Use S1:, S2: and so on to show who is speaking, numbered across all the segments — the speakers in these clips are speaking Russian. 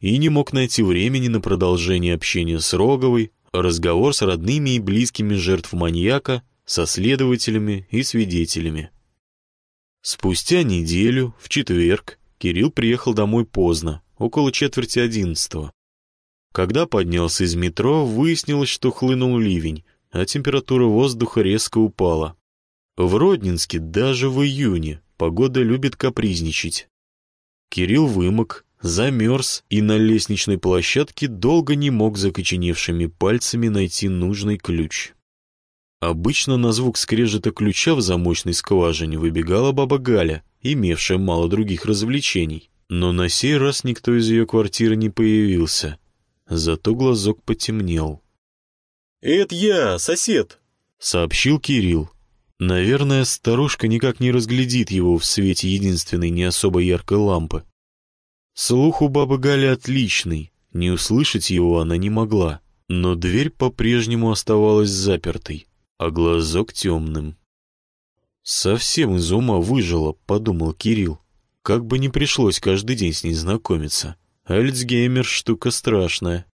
S1: и не мог найти времени на продолжение общения с Роговой, разговор с родными и близкими жертв маньяка, со следователями и свидетелями. Спустя неделю, в четверг, Кирилл приехал домой поздно, около четверти одиннадцатого. Когда поднялся из метро, выяснилось, что хлынул ливень, а температура воздуха резко упала. В Роднинске даже в июне погода любит капризничать. Кирилл вымок, замерз и на лестничной площадке долго не мог закоченевшими пальцами найти нужный ключ. Обычно на звук скрежета ключа в замочной скважине выбегала баба Галя, имевшая мало других развлечений. Но на сей раз никто из ее квартиры не появился. Зато глазок потемнел.
S2: «Это я, сосед», —
S1: сообщил Кирилл. Наверное, старушка никак не разглядит его в свете единственной не особо яркой лампы. Слух у бабы Гали отличный, не услышать его она не могла, но дверь по-прежнему оставалась запертой, а глазок темным. «Совсем из ума выжила», — подумал Кирилл. «Как бы не пришлось каждый день с ней знакомиться. Альцгеймер — штука страшная».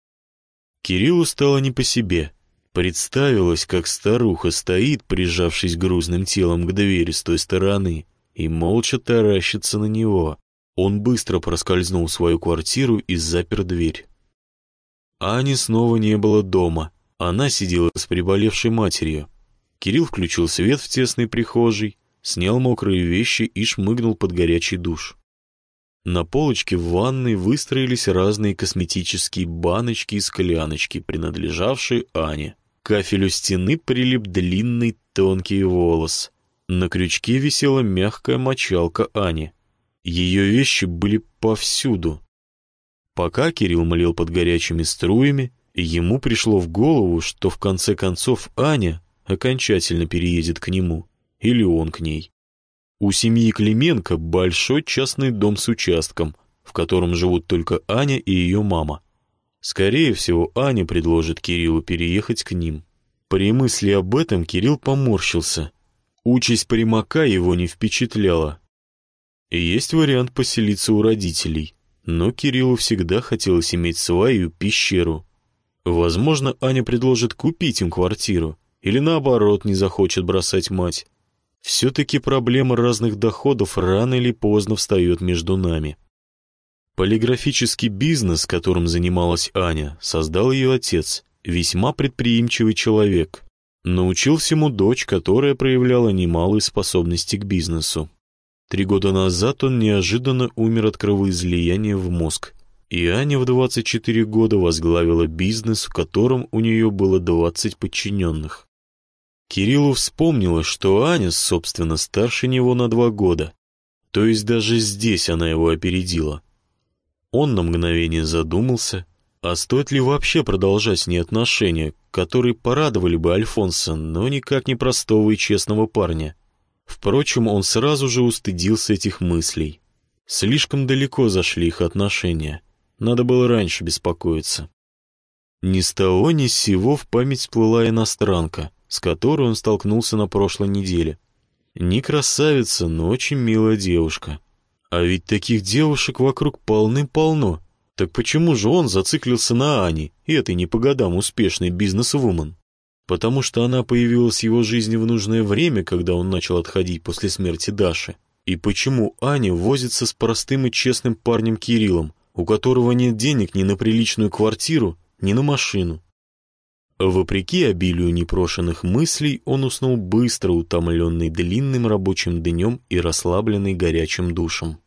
S1: Кириллу стало не по себе. Представилось, как старуха стоит, прижавшись грузным телом к двери с той стороны, и молча таращится на него. Он быстро проскользнул в свою квартиру и запер дверь. Ани снова не было дома. Она сидела с приболевшей матерью. Кирилл включил свет в тесной прихожей, снял мокрые вещи и шмыгнул под горячий душ. На полочке в ванной выстроились разные косметические баночки и скляночки, принадлежавшие Ане. К кафелю стены прилип длинный тонкий волос. На крючке висела мягкая мочалка Ани. Ее вещи были повсюду. Пока Кирилл молил под горячими струями, ему пришло в голову, что в конце концов Аня окончательно переедет к нему, или он к ней. У семьи Клименко большой частный дом с участком, в котором живут только Аня и ее мама. Скорее всего, Аня предложит Кириллу переехать к ним. При мысли об этом Кирилл поморщился. Участь примака его не впечатляла. Есть вариант поселиться у родителей, но Кириллу всегда хотелось иметь свою пещеру. Возможно, Аня предложит купить им квартиру, или наоборот не захочет бросать мать. Все-таки проблема разных доходов рано или поздно встает между нами. Полиграфический бизнес, которым занималась Аня, создал ее отец, весьма предприимчивый человек. Научил всему дочь, которая проявляла немалые способности к бизнесу. Три года назад он неожиданно умер от кровоизлияния в мозг, и Аня в 24 года возглавила бизнес, в котором у нее было 20 подчиненных. Кириллу вспомнилось, что Аня, собственно, старше него на два года, то есть даже здесь она его опередила. Он на мгновение задумался, а стоит ли вообще продолжать с ней отношения, которые порадовали бы Альфонса, но никак не простого и честного парня. Впрочем, он сразу же устыдился этих мыслей. Слишком далеко зашли их отношения. Надо было раньше беспокоиться. Ни с того ни с сего в память всплыла иностранка, с которой он столкнулся на прошлой неделе. Не красавица, но очень милая девушка. А ведь таких девушек вокруг полны-полно. Так почему же он зациклился на Ане, этой не по годам успешной бизнес-вумен? Потому что она появилась в его жизни в нужное время, когда он начал отходить после смерти Даши. И почему Аня возится с простым и честным парнем Кириллом, у которого нет денег ни на приличную квартиру, ни на машину. Вопреки обилию непрошенных мыслей, он уснул быстро, утомленный длинным рабочим днем и расслабленный горячим душем.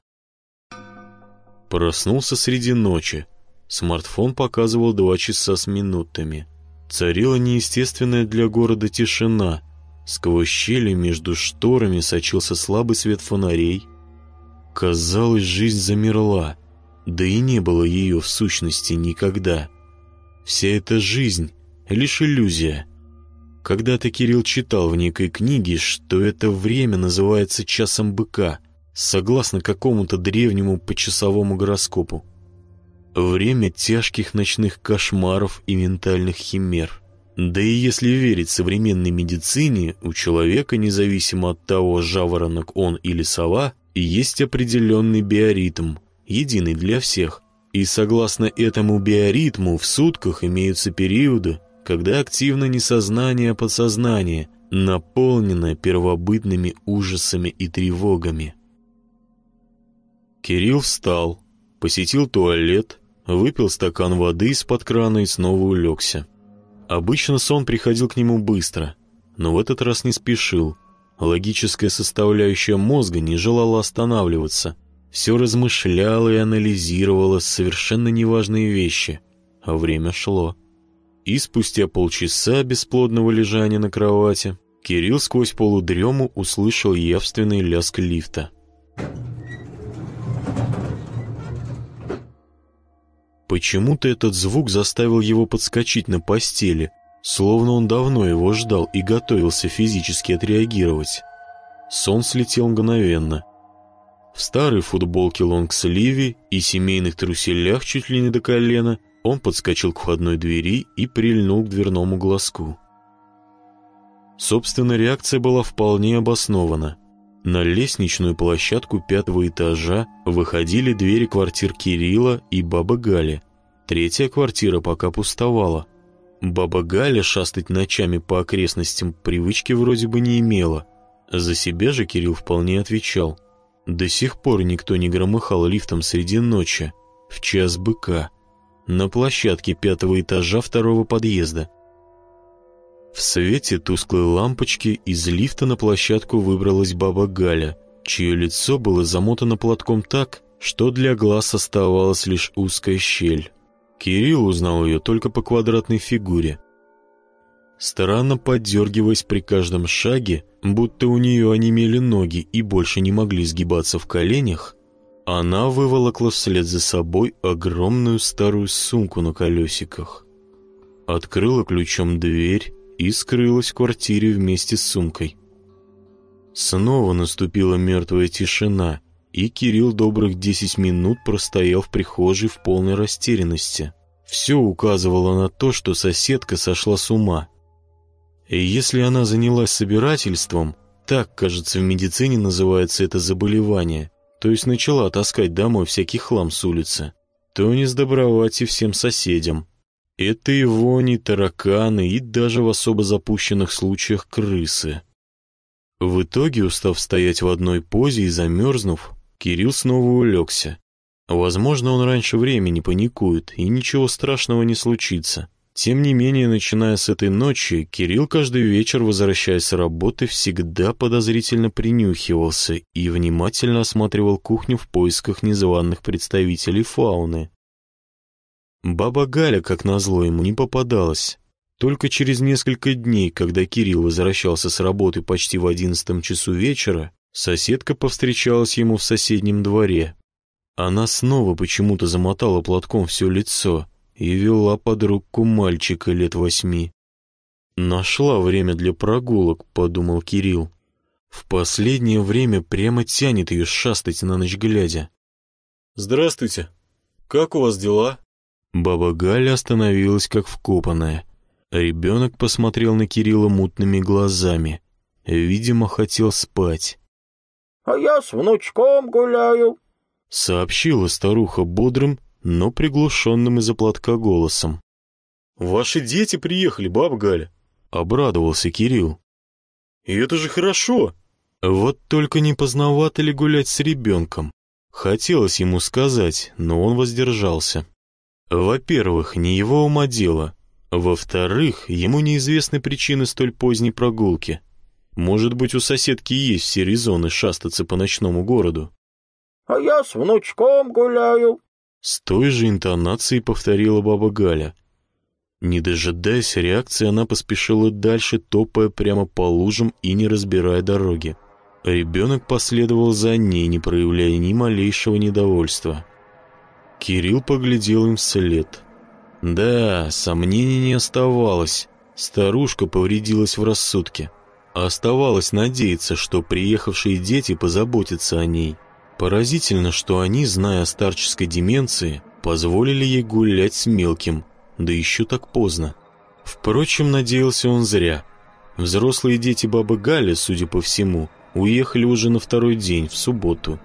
S1: Проснулся среди ночи. Смартфон показывал два часа с минутами. Царила неестественная для города тишина. Сквозь щели между шторами сочился слабый свет фонарей. Казалось, жизнь замерла, да и не было ее в сущности никогда. Вся эта жизнь — лишь иллюзия. Когда-то Кирилл читал в некой книге, что это время называется часом быка, согласно какому-то древнему почасовому гороскопу. Время тяжких ночных кошмаров и ментальных химер. Да и если верить современной медицине, у человека, независимо от того, жаворонок он или сова, есть определенный биоритм, единый для всех, И согласно этому биоритму в сутках имеются периоды, когда активно не сознание, а подсознание, наполненное первобытными ужасами и тревогами. Кирилл встал, посетил туалет, выпил стакан воды из-под крана и снова улегся. Обычно сон приходил к нему быстро, но в этот раз не спешил. Логическая составляющая мозга не желала останавливаться. Все размышляло и анализировало совершенно неважные вещи. А время шло. И спустя полчаса бесплодного лежания на кровати Кирилл сквозь полудрему услышал явственный лязг лифта. Почему-то этот звук заставил его подскочить на постели, словно он давно его ждал и готовился физически отреагировать. Сон слетел мгновенно. В старой футболке лонгсливе и семейных труселях чуть ли не до колена он подскочил к входной двери и прильнул к дверному глазку. Собственно, реакция была вполне обоснована. На лестничную площадку пятого этажа выходили двери квартир Кирилла и бабы Гали. Третья квартира пока пустовала. Баба Галя шастать ночами по окрестностям привычки вроде бы не имела. За себя же Кирилл вполне отвечал. До сих пор никто не громыхал лифтом среди ночи, в час быка, на площадке пятого этажа второго подъезда. В свете тусклой лампочки из лифта на площадку выбралась баба Галя, чье лицо было замотано платком так, что для глаз оставалась лишь узкая щель. Кирилл узнал ее только по квадратной фигуре. Странно поддергиваясь при каждом шаге, будто у нее онемели ноги и больше не могли сгибаться в коленях, она выволокла вслед за собой огромную старую сумку на колесиках. Открыла ключом дверь и скрылась в квартире вместе с сумкой. Снова наступила мертвая тишина, и Кирилл добрых десять минут простоял в прихожей в полной растерянности. Все указывало на то, что соседка сошла с ума. И если она занялась собирательством, так, кажется, в медицине называется это заболевание, то есть начала таскать домой всякий хлам с улицы, то не сдобровать и всем соседям. Это и вони, тараканы, и даже в особо запущенных случаях крысы. В итоге, устав стоять в одной позе и замерзнув, Кирилл снова улегся. Возможно, он раньше времени паникует, и ничего страшного не случится. Тем не менее, начиная с этой ночи, Кирилл каждый вечер, возвращаясь с работы, всегда подозрительно принюхивался и внимательно осматривал кухню в поисках незваных представителей фауны. Баба Галя, как назло, ему не попадалась. Только через несколько дней, когда Кирилл возвращался с работы почти в одиннадцатом часу вечера, соседка повстречалась ему в соседнем дворе. Она снова почему-то замотала платком все лицо и вела под руку мальчика лет восьми. «Нашла время для прогулок», — подумал Кирилл. В последнее время прямо тянет ее шастать на ночь глядя.
S2: «Здравствуйте. Как у вас дела?»
S1: Баба Галя остановилась как вкопанная. Ребенок посмотрел на Кирилла мутными глазами. Видимо, хотел спать.
S3: «А я с внучком гуляю», —
S1: сообщила старуха бодрым, но приглушенным из-за платка голосом.
S2: «Ваши дети приехали, баба Галя», —
S1: обрадовался Кирилл.
S2: «И это же хорошо!»
S1: Вот только не поздновато ли гулять с ребенком? Хотелось ему сказать, но он воздержался. Во-первых, не его ума дело. Во-вторых, ему неизвестны причины столь поздней прогулки. Может быть, у соседки есть все резоны шастаться по ночному городу.
S3: «А я с внучком гуляю», —
S1: с той же интонацией повторила баба Галя. Не дожидаясь реакции, она поспешила дальше, топая прямо по лужам и не разбирая дороги. Ребенок последовал за ней, не проявляя ни малейшего недовольства. Кирилл поглядел им вслед. Да, сомнений не оставалось. Старушка повредилась в рассудке. Оставалось надеяться, что приехавшие дети позаботятся о ней. Поразительно, что они, зная о старческой деменции, позволили ей гулять с мелким, да еще так поздно. Впрочем, надеялся он зря. Взрослые дети бабы Гали, судя по всему, уехали уже на второй день, в субботу.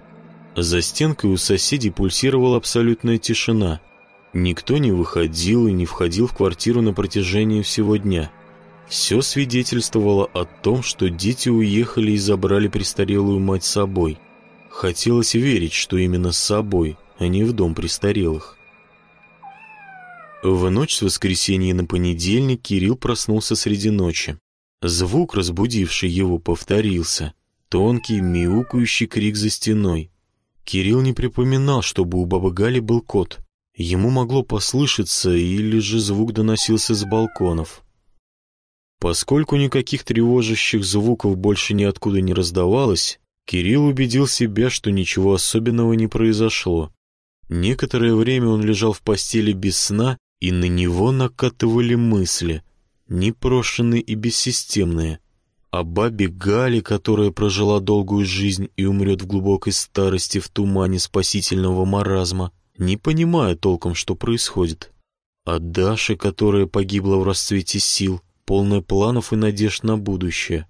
S1: За стенкой у соседей пульсировала абсолютная тишина. Никто не выходил и не входил в квартиру на протяжении всего дня. Все свидетельствовало о том, что дети уехали и забрали престарелую мать с собой. Хотелось верить, что именно с собой, а не в дом престарелых. В ночь с воскресенья на понедельник Кирилл проснулся среди ночи. Звук, разбудивший его, повторился. Тонкий, мяукающий крик за стеной. Кирилл не припоминал, чтобы у бабы Гали был кот. Ему могло послышаться, или же звук доносился с балконов. Поскольку никаких тревожащих звуков больше ниоткуда не раздавалось, Кирилл убедил себя, что ничего особенного не произошло. Некоторое время он лежал в постели без сна, и на него накатывали мысли, непрошенные и бессистемные о бабе Гале, которая прожила долгую жизнь и умрет в глубокой старости в тумане спасительного маразма, не понимая толком, что происходит. О Даше, которая погибла в расцвете сил, полная планов и надежд на будущее.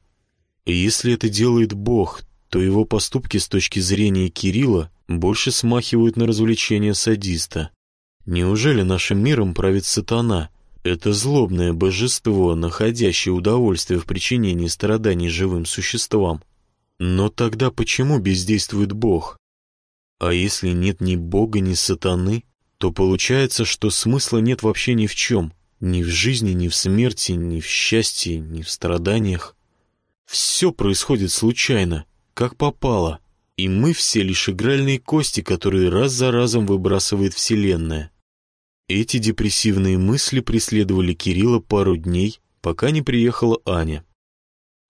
S1: Если это делает Бог, то его поступки с точки зрения Кирилла больше смахивают на развлечение садиста. Неужели нашим миром правит сатана, это злобное божество, находящее удовольствие в причинении страданий живым существам. Но тогда почему бездействует Бог? А если нет ни Бога, ни сатаны, то получается, что смысла нет вообще ни в чем, ни в жизни, ни в смерти, ни в счастье, ни в страданиях. Все происходит случайно, как попало, и мы все лишь игральные кости, которые раз за разом выбрасывает Вселенная. Эти депрессивные мысли преследовали Кирилла пару дней, пока не приехала Аня.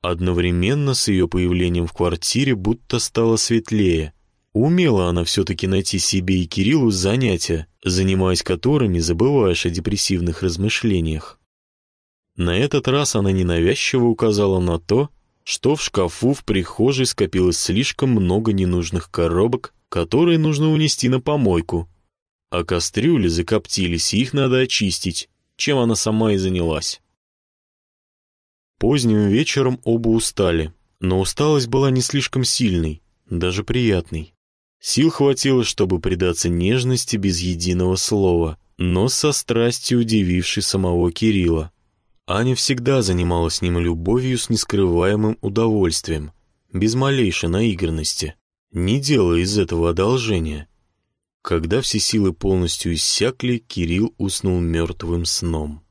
S1: Одновременно с ее появлением в квартире будто стало светлее. Умела она все-таки найти себе и Кириллу занятия, занимаясь которыми забываешь о депрессивных размышлениях. На этот раз она ненавязчиво указала на то, что в шкафу в прихожей скопилось слишком много ненужных коробок, которые нужно унести на помойку, а кастрюли закоптились, и их надо очистить, чем она сама и занялась. Поздним вечером оба устали, но усталость была не слишком сильной, даже приятной. Сил хватило, чтобы предаться нежности без единого слова, но со страстью удивившей самого Кирилла. Аня всегда занималась с ним любовью с нескрываемым удовольствием, без малейшей наигранности, не делая из этого одолжения. Когда все силы полностью иссякли, Кирилл уснул мертвым сном.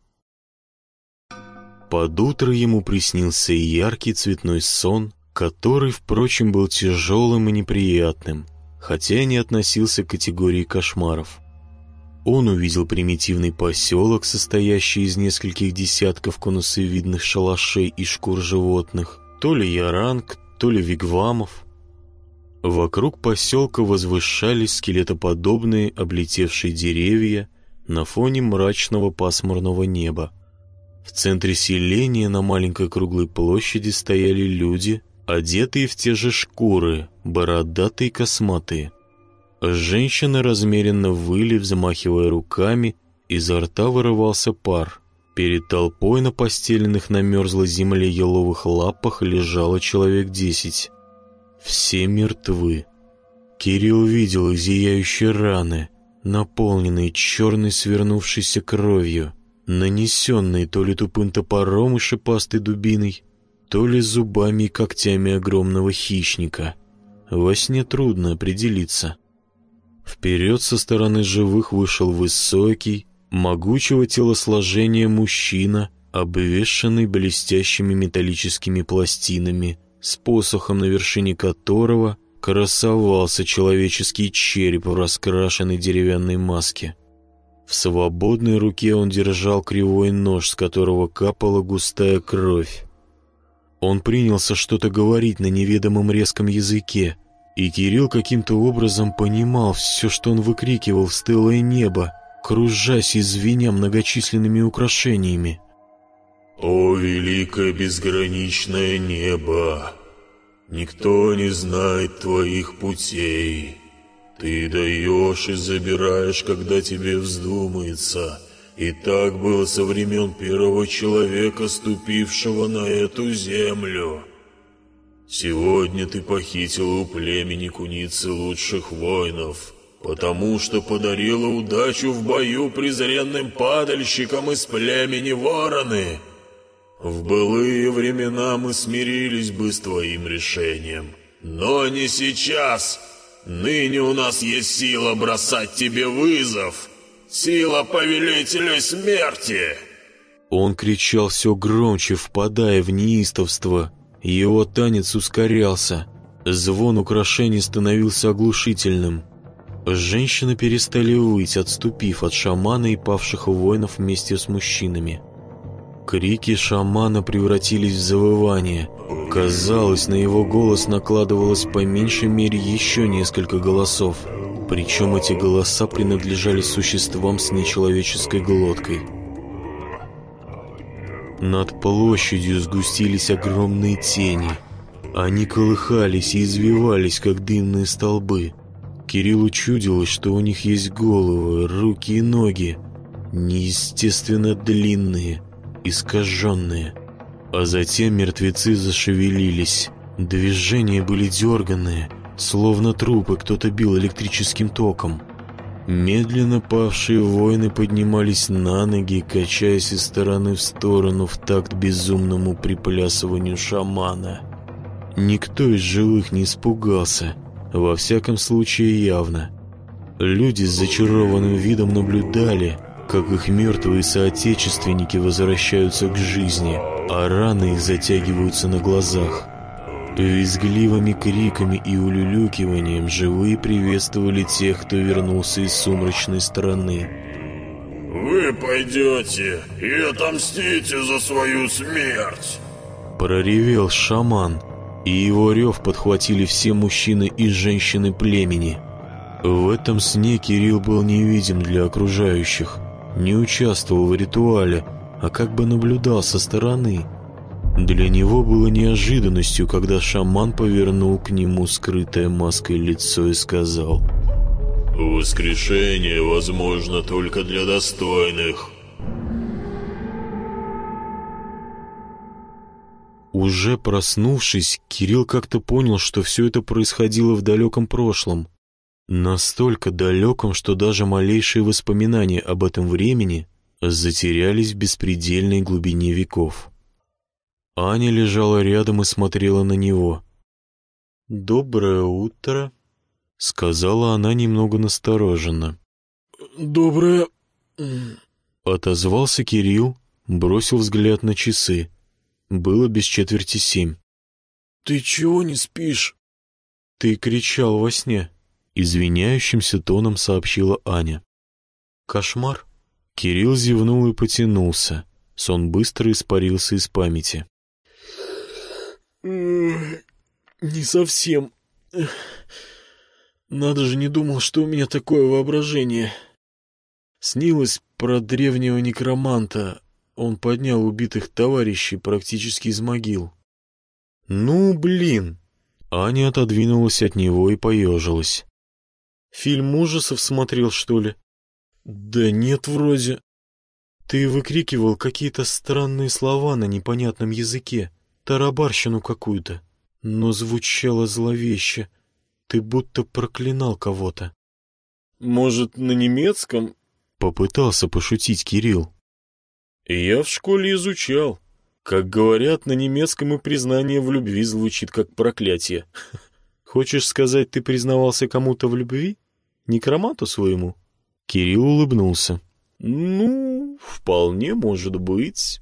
S1: Под утро ему приснился яркий цветной сон, который, впрочем, был тяжелым и неприятным, хотя и не относился к категории кошмаров. Он увидел примитивный поселок, состоящий из нескольких десятков конусовидных шалашей и шкур животных, то ли яранг, то ли вигвамов, Вокруг поселка возвышались скелетоподобные облетевшие деревья на фоне мрачного пасмурного неба. В центре селения на маленькой круглой площади стояли люди, одетые в те же шкуры, бородатые и косматые. Женщины размеренно выли, взмахивая руками, изо рта вырывался пар. Перед толпой на постеленных на мерзлой земле еловых лапах лежало человек десять. Все мертвы. Кирилл увидел зияющие раны, наполненные черной свернувшейся кровью, нанесенные то ли тупым топором и шипастой дубиной, то ли зубами и когтями огромного хищника. Во сне трудно определиться. Вперед со стороны живых вышел высокий, могучего телосложения мужчина, обвешанный блестящими металлическими пластинами, с посохом, на вершине которого красовался человеческий череп в раскрашенной деревянной маске. В свободной руке он держал кривой нож, с которого капала густая кровь. Он принялся что-то говорить на неведомом резком языке, и Кирилл каким-то образом понимал все, что он выкрикивал в стылое небо, кружась и звеня многочисленными украшениями.
S4: «О, великое безграничное небо! Никто не знает твоих путей. Ты даешь и забираешь, когда тебе вздумается. И так было со времен первого человека, ступившего на эту землю. Сегодня ты похитила у племени куницы лучших воинов, потому что подарила удачу в бою презренным падальщикам из племени вороны. В былые времена мы смирились бы с твоим решением, но не сейчас. Ныне у нас есть сила бросать тебе вызов. Сила повелителя смерти!»
S1: Он кричал все громче, впадая в неистовство. Его танец ускорялся. Звон украшений становился оглушительным. Женщины перестали выть, отступив от шамана и павших воинов вместе с мужчинами. Крики шамана превратились в завывание. Казалось, на его голос накладывалось по меньшей мере еще несколько голосов. Причем эти голоса принадлежали существам с нечеловеческой глоткой. Над площадью сгустились огромные тени. Они колыхались и извивались, как дымные столбы. Кириллу чудилось, что у них есть головы, руки и ноги, неестественно длинные, искаженные. А затем мертвецы зашевелились. Движения были дерганные, словно трупы кто-то бил электрическим током. Медленно павшие воины поднимались на ноги, качаясь из стороны в сторону в такт безумному приплясыванию шамана. Никто из живых не испугался, во всяком случае явно. Люди с зачарованным видом наблюдали, как их мертвые соотечественники возвращаются к жизни, а раны затягиваются на глазах. Визгливыми криками и улюлюкиванием живые приветствовали тех, кто вернулся из сумрачной страны.
S4: «Вы пойдете и отомстите за свою смерть!»
S1: Проревел шаман, и его рев подхватили все мужчины и женщины племени. В этом сне Кирилл был невидим для окружающих, не участвовал в ритуале, а как бы наблюдал со стороны – для него было неожиданностью, когда шаман повернул к нему скрытое маской лицо и сказал
S4: «Воскрешение возможно только для достойных».
S1: Уже проснувшись, Кирилл как-то понял, что все это происходило в далеком прошлом. Настолько далеком, что даже малейшие воспоминания об этом времени затерялись в беспредельной глубине веков. Аня лежала рядом и смотрела на него. «Доброе утро», — сказала она немного настороженно.
S2: «Доброе...»
S1: — отозвался Кирилл, бросил взгляд на часы. Было без четверти семь.
S2: «Ты чего не спишь?»
S1: «Ты кричал во сне», — извиняющимся тоном сообщила Аня. «Кошмар?» Кирилл зевнул и потянулся. Сон быстро испарился из памяти.
S2: «Не совсем. Надо же, не думал, что у меня такое воображение. Снилось про древнего некроманта. Он поднял убитых товарищей практически из могил.
S1: «Ну, блин!» Аня отодвинулась от него и поежилась. «Фильм ужасов смотрел, что ли?»
S2: «Да нет, вроде».
S1: «Ты выкрикивал какие-то странные слова на непонятном языке тарабарщину какую-то, но звучало зловеще. Ты будто проклинал кого-то.
S2: Может, на немецком?
S1: Попытался пошутить Кирилл.
S2: Я в школе изучал. Как говорят, на немецком и признание в любви звучит как проклятие.
S1: Хочешь сказать, ты признавался кому-то в любви? Некроманту своему? Кирилл улыбнулся.
S2: Ну, вполне может быть.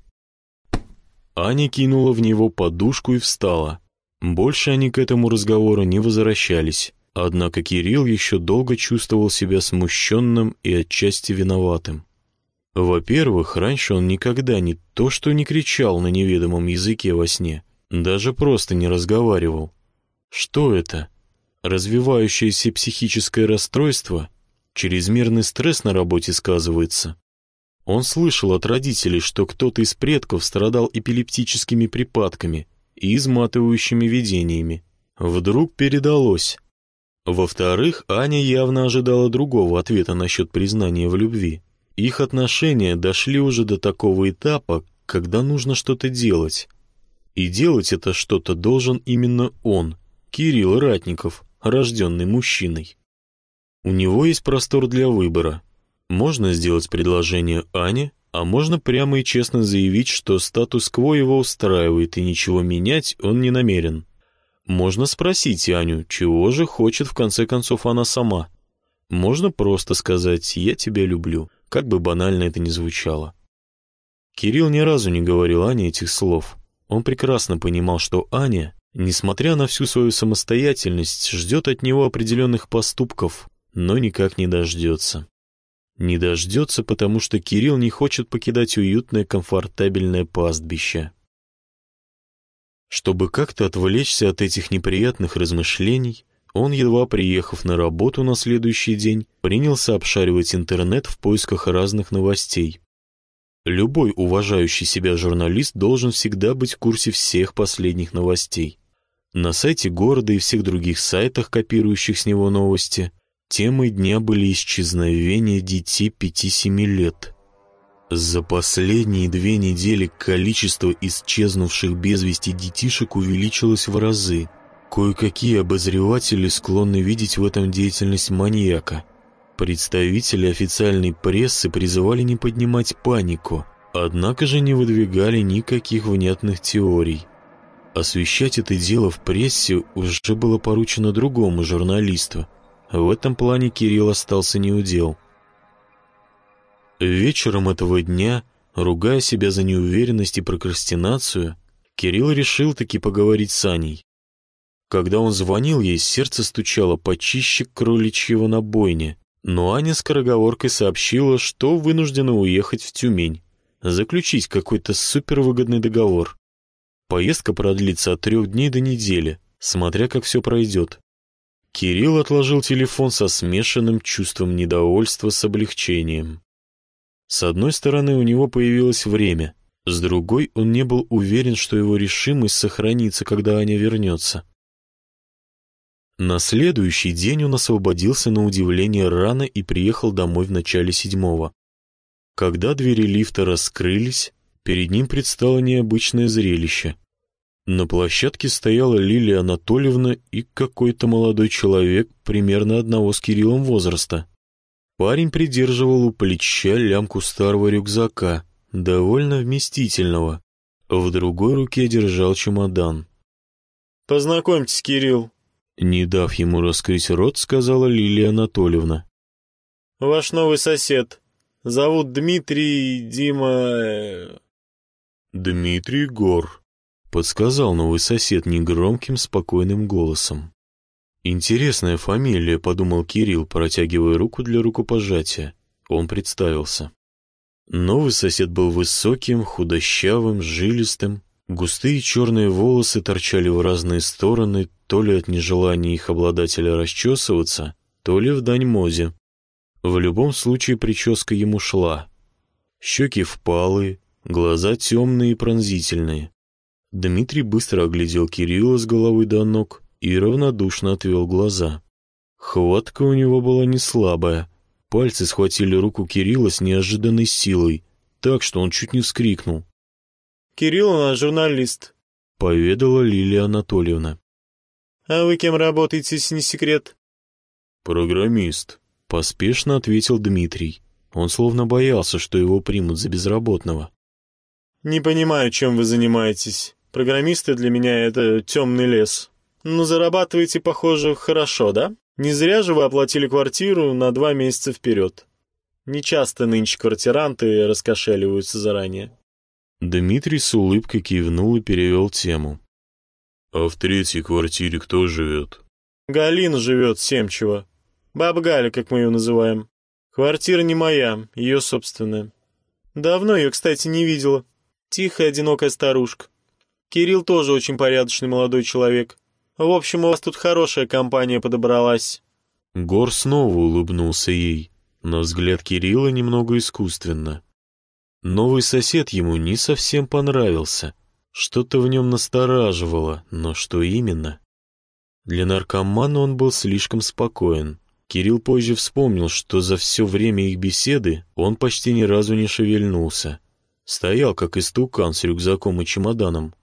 S1: Аня кинула в него подушку и встала. Больше они к этому разговору не возвращались. Однако Кирилл еще долго чувствовал себя смущенным и отчасти виноватым. Во-первых, раньше он никогда не то что не кричал на неведомом языке во сне, даже просто не разговаривал. Что это? Развивающееся психическое расстройство? Чрезмерный стресс на работе сказывается? Он слышал от родителей, что кто-то из предков страдал эпилептическими припадками и изматывающими видениями. Вдруг передалось. Во-вторых, Аня явно ожидала другого ответа насчет признания в любви. Их отношения дошли уже до такого этапа, когда нужно что-то делать. И делать это что-то должен именно он, Кирилл Ратников, рожденный мужчиной. У него есть простор для выбора. Можно сделать предложение Ане, а можно прямо и честно заявить, что статус-кво его устраивает и ничего менять он не намерен. Можно спросить Аню, чего же хочет в конце концов она сама. Можно просто сказать «я тебя люблю», как бы банально это ни звучало. Кирилл ни разу не говорил Ане этих слов. Он прекрасно понимал, что Аня, несмотря на всю свою самостоятельность, ждет от него определенных поступков, но никак не дождется. Не дождется, потому что Кирилл не хочет покидать уютное, комфортабельное пастбище. Чтобы как-то отвлечься от этих неприятных размышлений, он, едва приехав на работу на следующий день, принялся обшаривать интернет в поисках разных новостей. Любой уважающий себя журналист должен всегда быть в курсе всех последних новостей. На сайте города и всех других сайтах, копирующих с него новости, темой дня были исчезновения детей 5-7 лет. За последние две недели количество исчезнувших без вести детишек увеличилось в разы – Кое-какие обозреватели склонны видеть в этом деятельность маньяка. Представители официальной прессы призывали не поднимать панику, однако же не выдвигали никаких внятных теорий. Освещать это дело в прессе уже было поручено другому журналисту. В этом плане Кирилл остался неудел. Вечером этого дня, ругая себя за неуверенность и прокрастинацию, Кирилл решил таки поговорить с Аней. Когда он звонил ей, сердце стучало почище кроличьего на бойне, но Аня скороговоркой сообщила, что вынуждена уехать в Тюмень, заключить какой-то супервыгодный договор. Поездка продлится от трех дней до недели, смотря как все пройдет. Кирилл отложил телефон со смешанным чувством недовольства с облегчением. С одной стороны, у него появилось время, с другой, он не был уверен, что его решимость сохранится, когда Аня вернется. На следующий день он освободился на удивление рано и приехал домой в начале седьмого. Когда двери лифта раскрылись, перед ним предстало необычное зрелище. На площадке стояла Лилия Анатольевна и какой-то молодой человек примерно одного с Кириллом возраста. Парень придерживал у плеча лямку старого рюкзака, довольно вместительного. В другой руке держал чемодан.
S2: «Познакомьтесь, Кирилл,
S1: не дав ему раскрыть рот, сказала Лилия Анатольевна.
S2: «Ваш новый сосед. Зовут Дмитрий Дима...»
S1: «Дмитрий Гор», — подсказал новый сосед негромким, спокойным голосом. «Интересная фамилия», — подумал Кирилл, протягивая руку для рукопожатия. Он представился. Новый сосед был высоким, худощавым, жилистым, Густые черные волосы торчали в разные стороны, то ли от нежелания их обладателя расчесываться, то ли в дань мозе. В любом случае прическа ему шла. Щеки впалые, глаза темные и пронзительные. Дмитрий быстро оглядел Кирилла с головы до ног и равнодушно отвел глаза. Хватка у него была не слабая. Пальцы схватили руку Кирилла с неожиданной силой, так что он чуть не вскрикнул.
S2: Кирилл у нас журналист», —
S1: поведала Лилия Анатольевна.
S2: «А вы кем работаете, если не секрет?»
S1: «Программист», — поспешно ответил Дмитрий. Он словно боялся, что его примут за безработного.
S2: «Не понимаю, чем вы занимаетесь. Программисты для меня — это темный лес. Но зарабатываете, похоже, хорошо, да? Не зря же вы оплатили квартиру на два месяца вперед. Не часто нынче квартиранты раскошеливаются заранее».
S1: Дмитрий с улыбкой кивнул и перевел тему.
S4: «А в третьей квартире кто живет?»
S2: «Галина живет, Семчева. Баба Галя, как мы ее называем. Квартира не моя, ее собственная. Давно ее, кстати, не видела. Тихая, одинокая старушка. Кирилл тоже очень порядочный молодой человек. В общем, у вас тут хорошая компания подобралась».
S1: Гор снова улыбнулся ей, но взгляд Кирилла немного искусственно. Новый сосед ему не совсем понравился. Что-то в нем настораживало, но что именно? Для наркомана он был слишком спокоен. Кирилл позже вспомнил, что за все время их беседы он почти ни разу не шевельнулся. Стоял, как истукан с рюкзаком и чемоданом.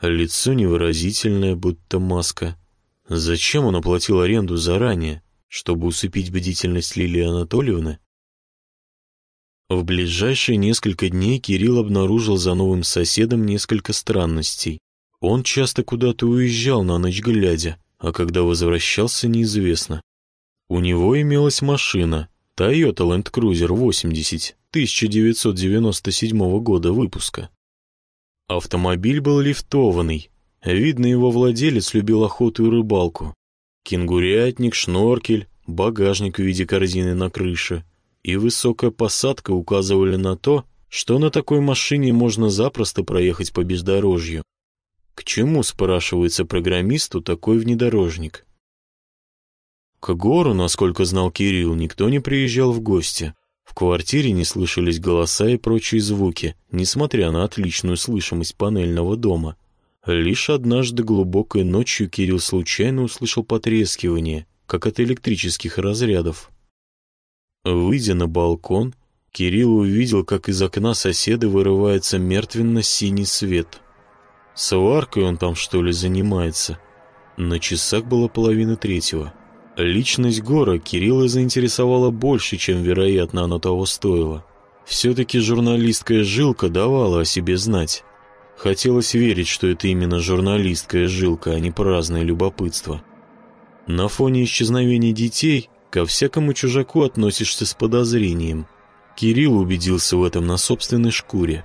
S1: Лицо невыразительное, будто маска. Зачем он оплатил аренду заранее? Чтобы усыпить бдительность Лилии Анатольевны? В ближайшие несколько дней Кирилл обнаружил за новым соседом несколько странностей. Он часто куда-то уезжал на ночь глядя, а когда возвращался, неизвестно. У него имелась машина Toyota Land Cruiser 80 1997 года выпуска. Автомобиль был лифтованный. Видно, его владелец любил охоту и рыбалку. Кенгурятник, шноркель, багажник в виде корзины на крыше и высокая посадка указывали на то, что на такой машине можно запросто проехать по бездорожью. К чему, спрашивается программисту, такой внедорожник? К гору, насколько знал Кирилл, никто не приезжал в гости. В квартире не слышались голоса и прочие звуки, несмотря на отличную слышимость панельного дома. Лишь однажды глубокой ночью Кирилл случайно услышал потрескивание, как от электрических разрядов. Выйдя на балкон, Кирилл увидел, как из окна соседа вырывается мертвенно-синий свет. Сваркой он там, что ли, занимается? На часах было половина третьего. Личность Гора Кирилла заинтересовала больше, чем, вероятно, оно того стоило. Все-таки журналистская жилка давала о себе знать. Хотелось верить, что это именно журналистская жилка, а не праздное любопытство. На фоне исчезновения детей ко всякому чужаку относишься с подозрением. Кирилл убедился в этом на собственной шкуре.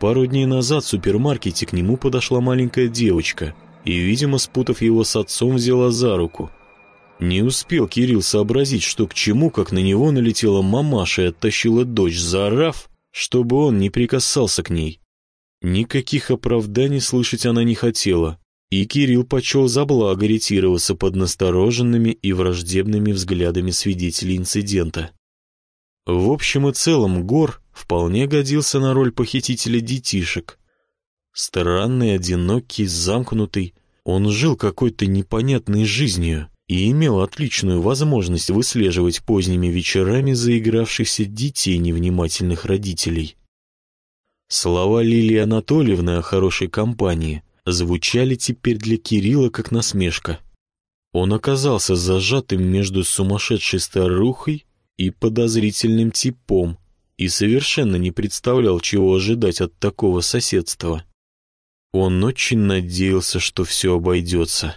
S1: Пару дней назад в супермаркете к нему подошла маленькая девочка и, видимо, спутав его с отцом, взяла за руку – не успел Кирилл сообразить, что к чему, как на него налетела мамаша и оттащила дочь, заорав, чтобы он не прикасался к ней. Никаких оправданий слышать она не хотела, и Кирилл почел за благо ретироваться под настороженными и враждебными взглядами свидетелей инцидента. В общем и целом Гор вполне годился на роль похитителя детишек. Странный, одинокий, замкнутый, он жил какой-то непонятной жизнью и имел отличную возможность выслеживать поздними вечерами заигравшихся детей невнимательных родителей. Слова Лилии Анатольевны о хорошей компании звучали теперь для Кирилла как насмешка. Он оказался зажатым между сумасшедшей старухой и подозрительным типом и совершенно не представлял, чего ожидать от такого соседства. Он очень надеялся, что все обойдется.